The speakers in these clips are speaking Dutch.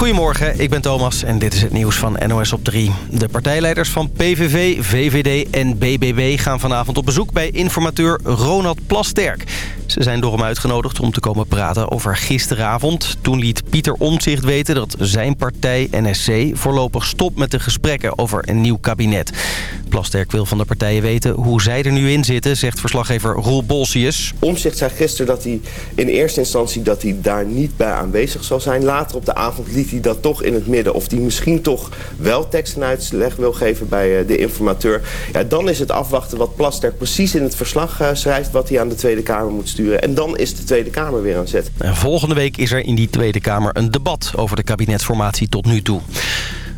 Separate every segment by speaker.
Speaker 1: Goedemorgen, ik ben Thomas en dit is het nieuws van NOS op 3. De partijleiders van PVV, VVD en BBB gaan vanavond op bezoek bij informateur Ronald Plasterk. Ze zijn door hem uitgenodigd om te komen praten over gisteravond. Toen liet Pieter Omtzigt weten dat zijn partij NSC voorlopig stopt met de gesprekken over een nieuw kabinet. Plasterk wil van de partijen weten hoe zij er nu in zitten, zegt verslaggever Roel Bolsius.
Speaker 2: Omtzigt zei gisteren dat hij in eerste instantie dat hij daar niet bij aanwezig zal zijn. Later op de avond liet hij dat toch in het midden. Of hij misschien toch wel tekst en uitleg wil geven bij eh, de informateur. Ja, dan is het afwachten wat Plasterk precies in het verslag eh, schrijft... wat hij aan de Tweede Kamer moet sturen. En dan is de Tweede Kamer weer aan zet.
Speaker 1: En volgende week is er in die Tweede Kamer een debat over de kabinetsformatie tot nu toe.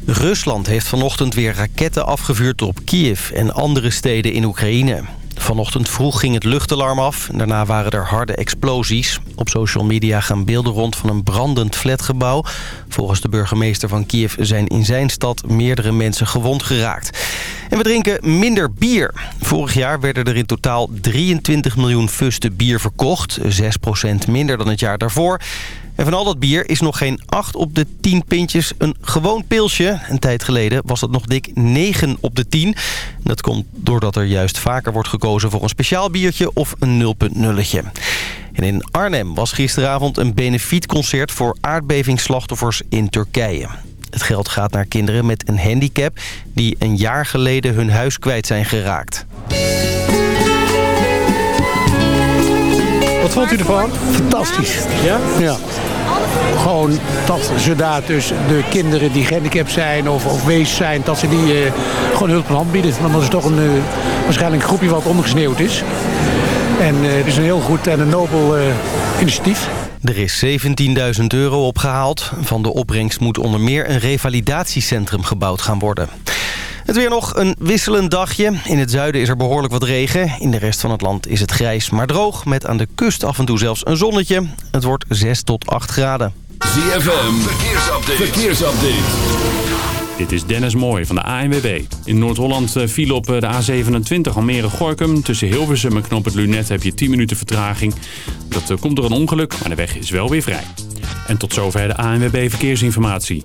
Speaker 1: Rusland heeft vanochtend weer raketten afgevuurd op Kiev en andere steden in Oekraïne. Vanochtend vroeg ging het luchtalarm af. Daarna waren er harde explosies. Op social media gaan beelden rond van een brandend flatgebouw. Volgens de burgemeester van Kiev zijn in zijn stad meerdere mensen gewond geraakt. En we drinken minder bier. Vorig jaar werden er in totaal 23 miljoen fusten bier verkocht. 6% minder dan het jaar daarvoor. En van al dat bier is nog geen 8 op de 10 pintjes een gewoon pilsje. Een tijd geleden was dat nog dik 9 op de 10. Dat komt doordat er juist vaker wordt gekozen voor een speciaal biertje of een 0.0'tje. En in Arnhem was gisteravond een benefietconcert voor aardbevingsslachtoffers in Turkije. Het geld gaat naar kinderen met een handicap die een jaar geleden hun huis kwijt zijn geraakt.
Speaker 3: Wat vond u ervan?
Speaker 4: Fantastisch.
Speaker 3: Ja?
Speaker 4: Ja. Gewoon dat ze daar dus de kinderen die gehandicapt zijn of, of wees zijn... dat ze die eh, gewoon hulp van hand bieden. Want dat is toch een, uh, waarschijnlijk een groepje wat ondergesneeuwd is. En uh, het is een heel goed en een nobel initiatief.
Speaker 1: Er is 17.000 euro opgehaald. Van de opbrengst moet onder meer een revalidatiecentrum gebouwd gaan worden. Het weer nog een wisselend dagje. In het zuiden is er behoorlijk wat regen. In de rest van het land is het grijs maar droog. Met aan de kust af en toe zelfs een zonnetje. Het wordt 6 tot 8 graden.
Speaker 5: ZFM, verkeersupdate. verkeersupdate.
Speaker 6: Dit is Dennis Mooij van de ANWB. In Noord-Holland viel op de A27 Almere-Gorkum. Tussen Hilversum en Knop het Lunet heb je 10 minuten vertraging. Dat komt door een ongeluk, maar de weg is wel weer vrij. En tot zover de ANWB Verkeersinformatie.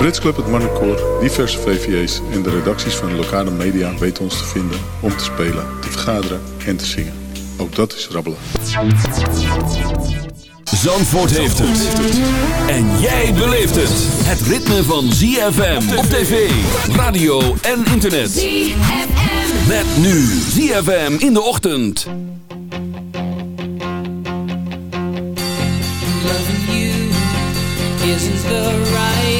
Speaker 7: Brits Club, het Marnecoor, diverse VVA's en de redacties van de lokale media weten ons te vinden om te spelen, te vergaderen en te zingen. Ook dat is rabbelen.
Speaker 5: Zandvoort heeft het. En jij beleeft het. Het ritme van ZFM op tv, radio en internet. ZFM. Met nu ZFM in de ochtend.
Speaker 8: Loving you isn't the right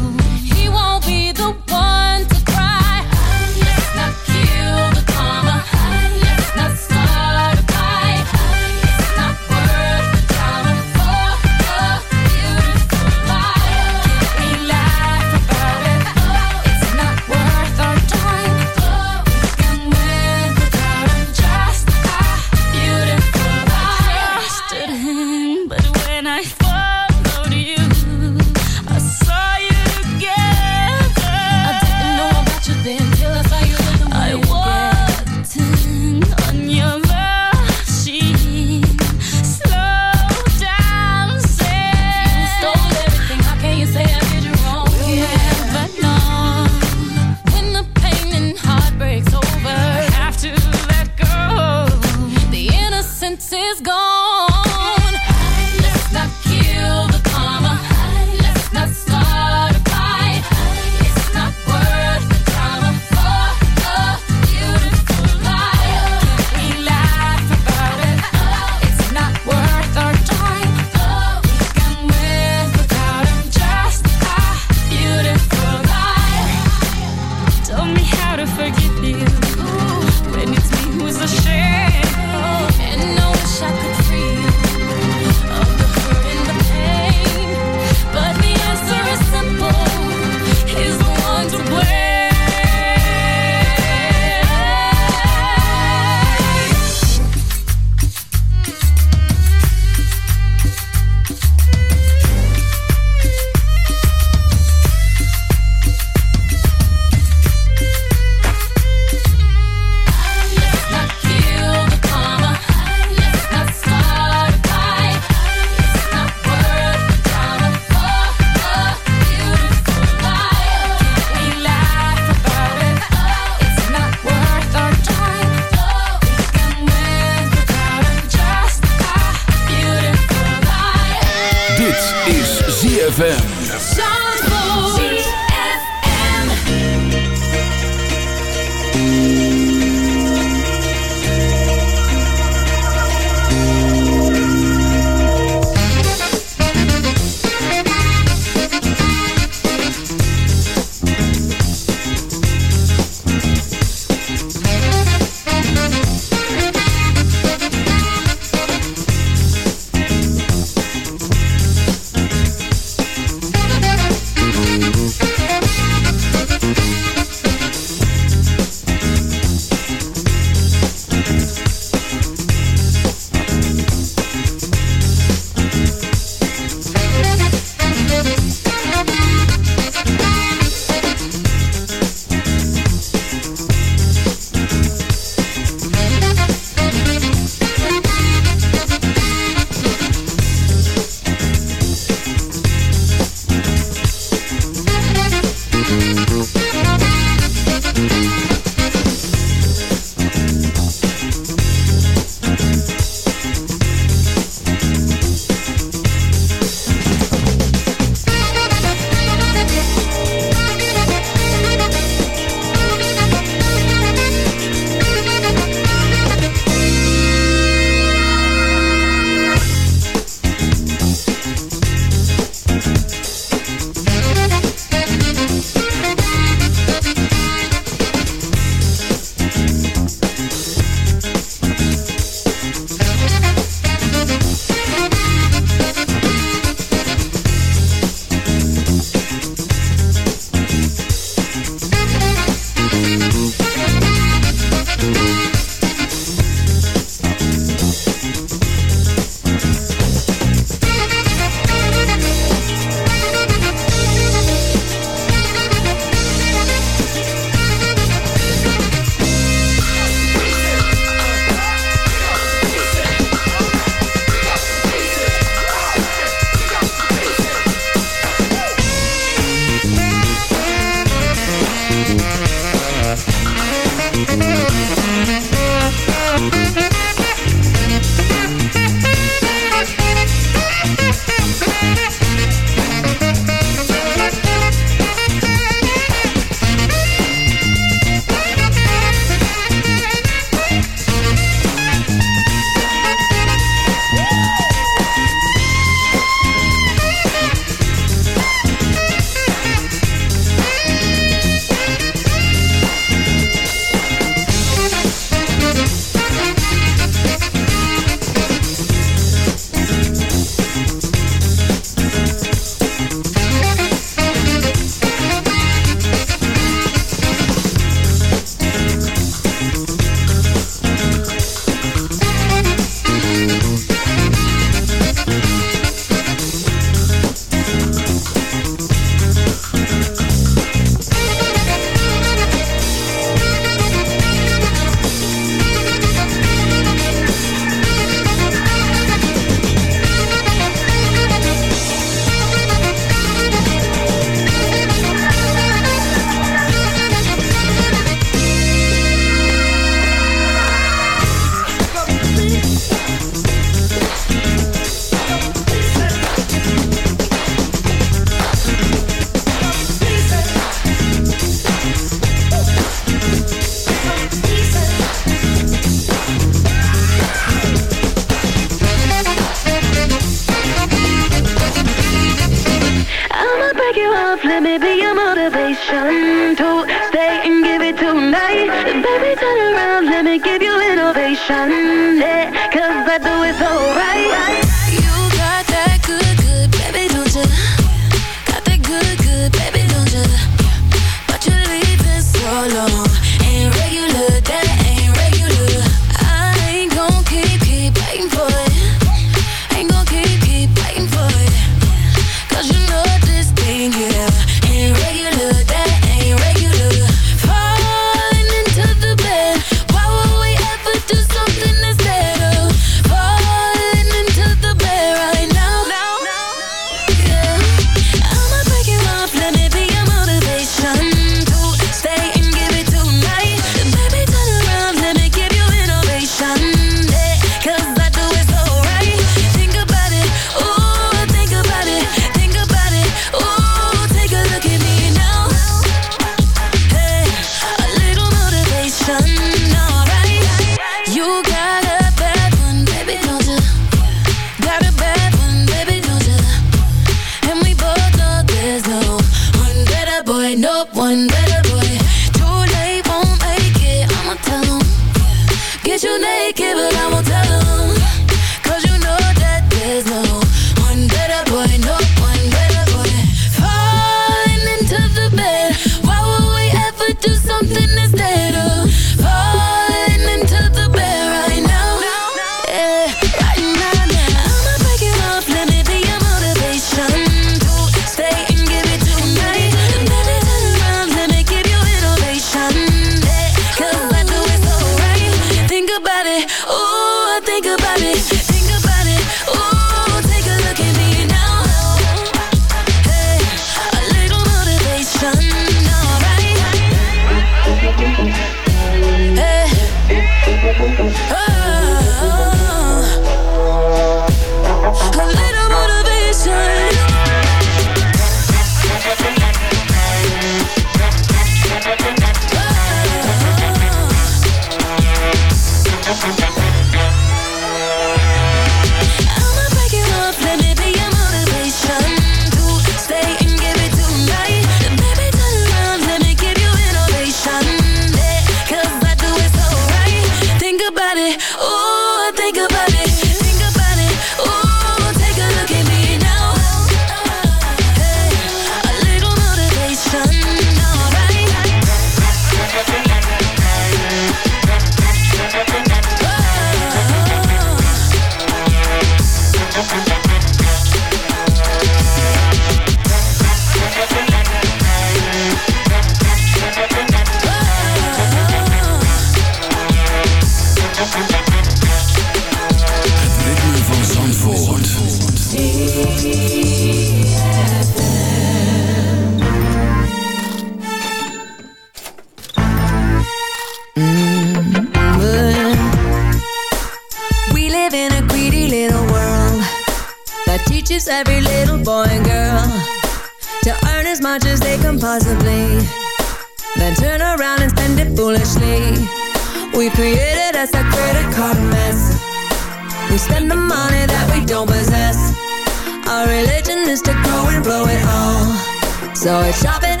Speaker 8: So
Speaker 9: it's
Speaker 8: shopping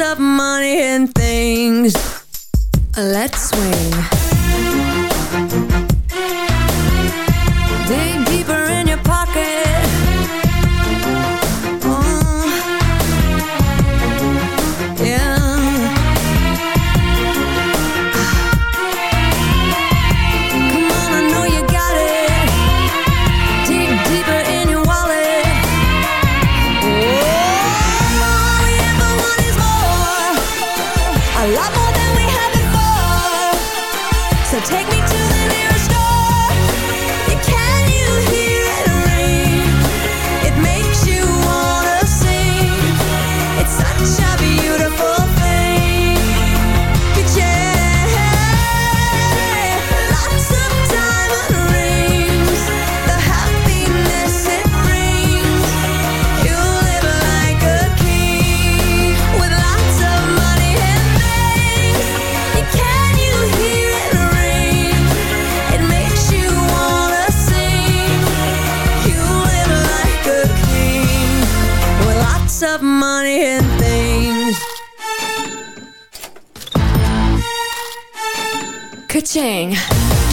Speaker 8: of money and things. Let's swing. lots of money and things. Ka-ching.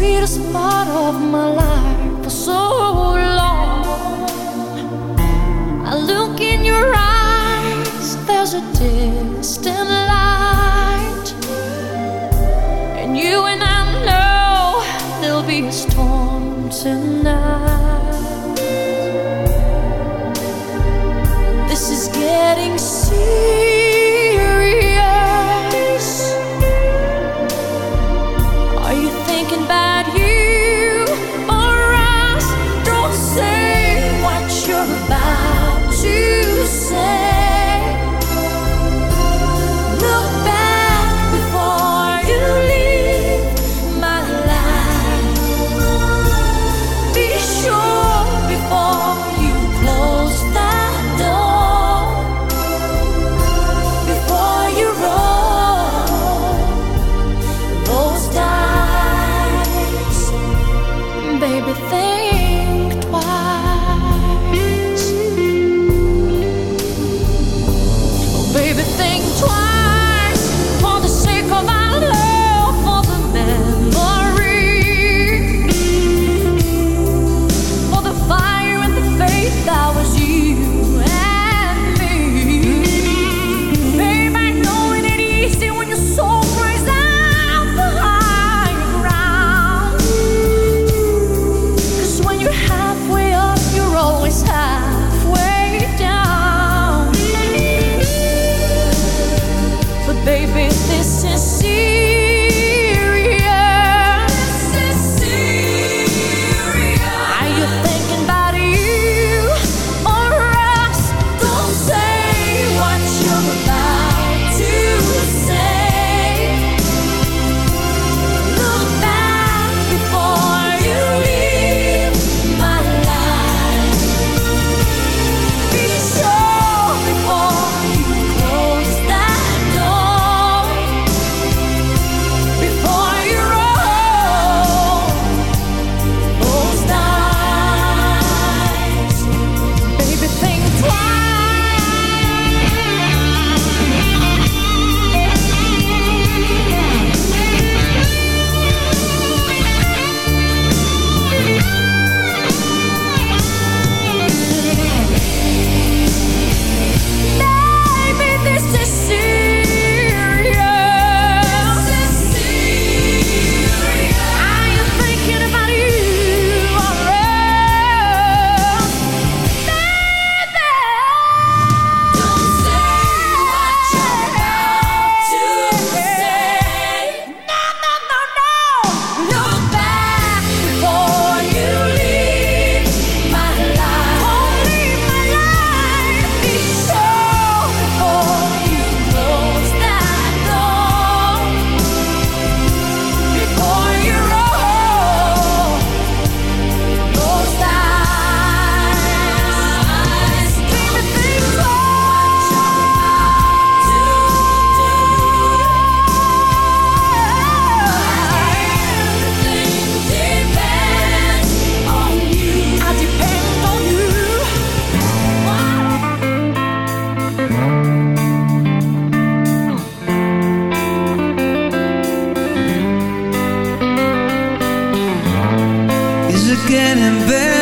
Speaker 10: sweetest part
Speaker 11: of my life for so long. I look in your eyes, there's a distant getting
Speaker 12: better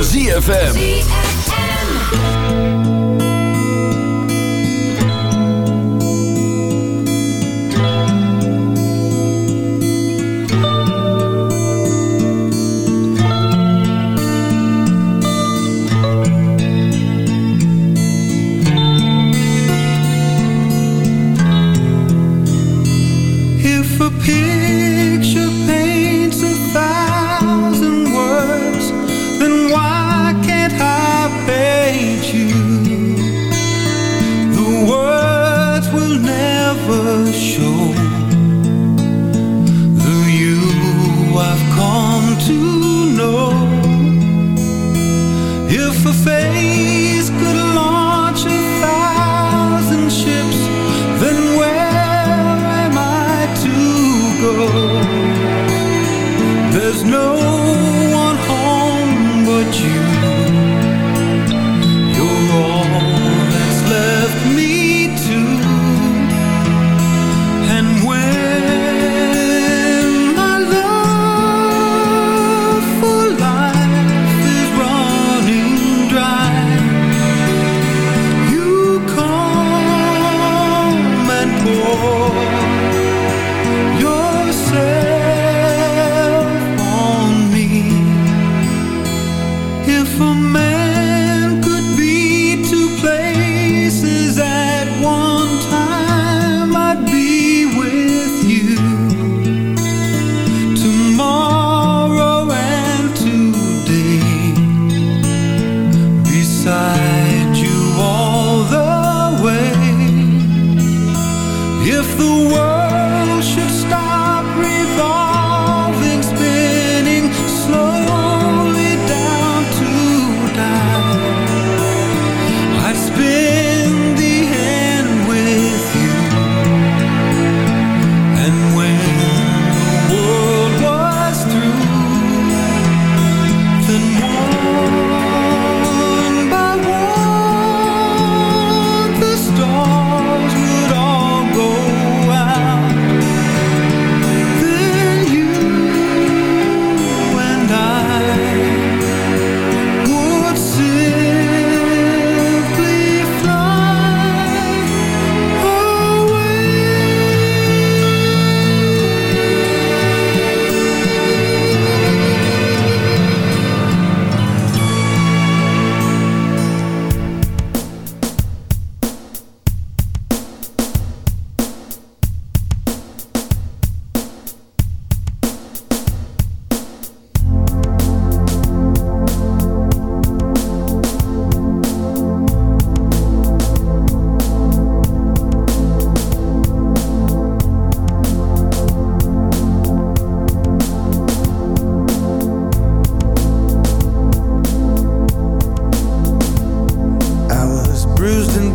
Speaker 12: ZFM.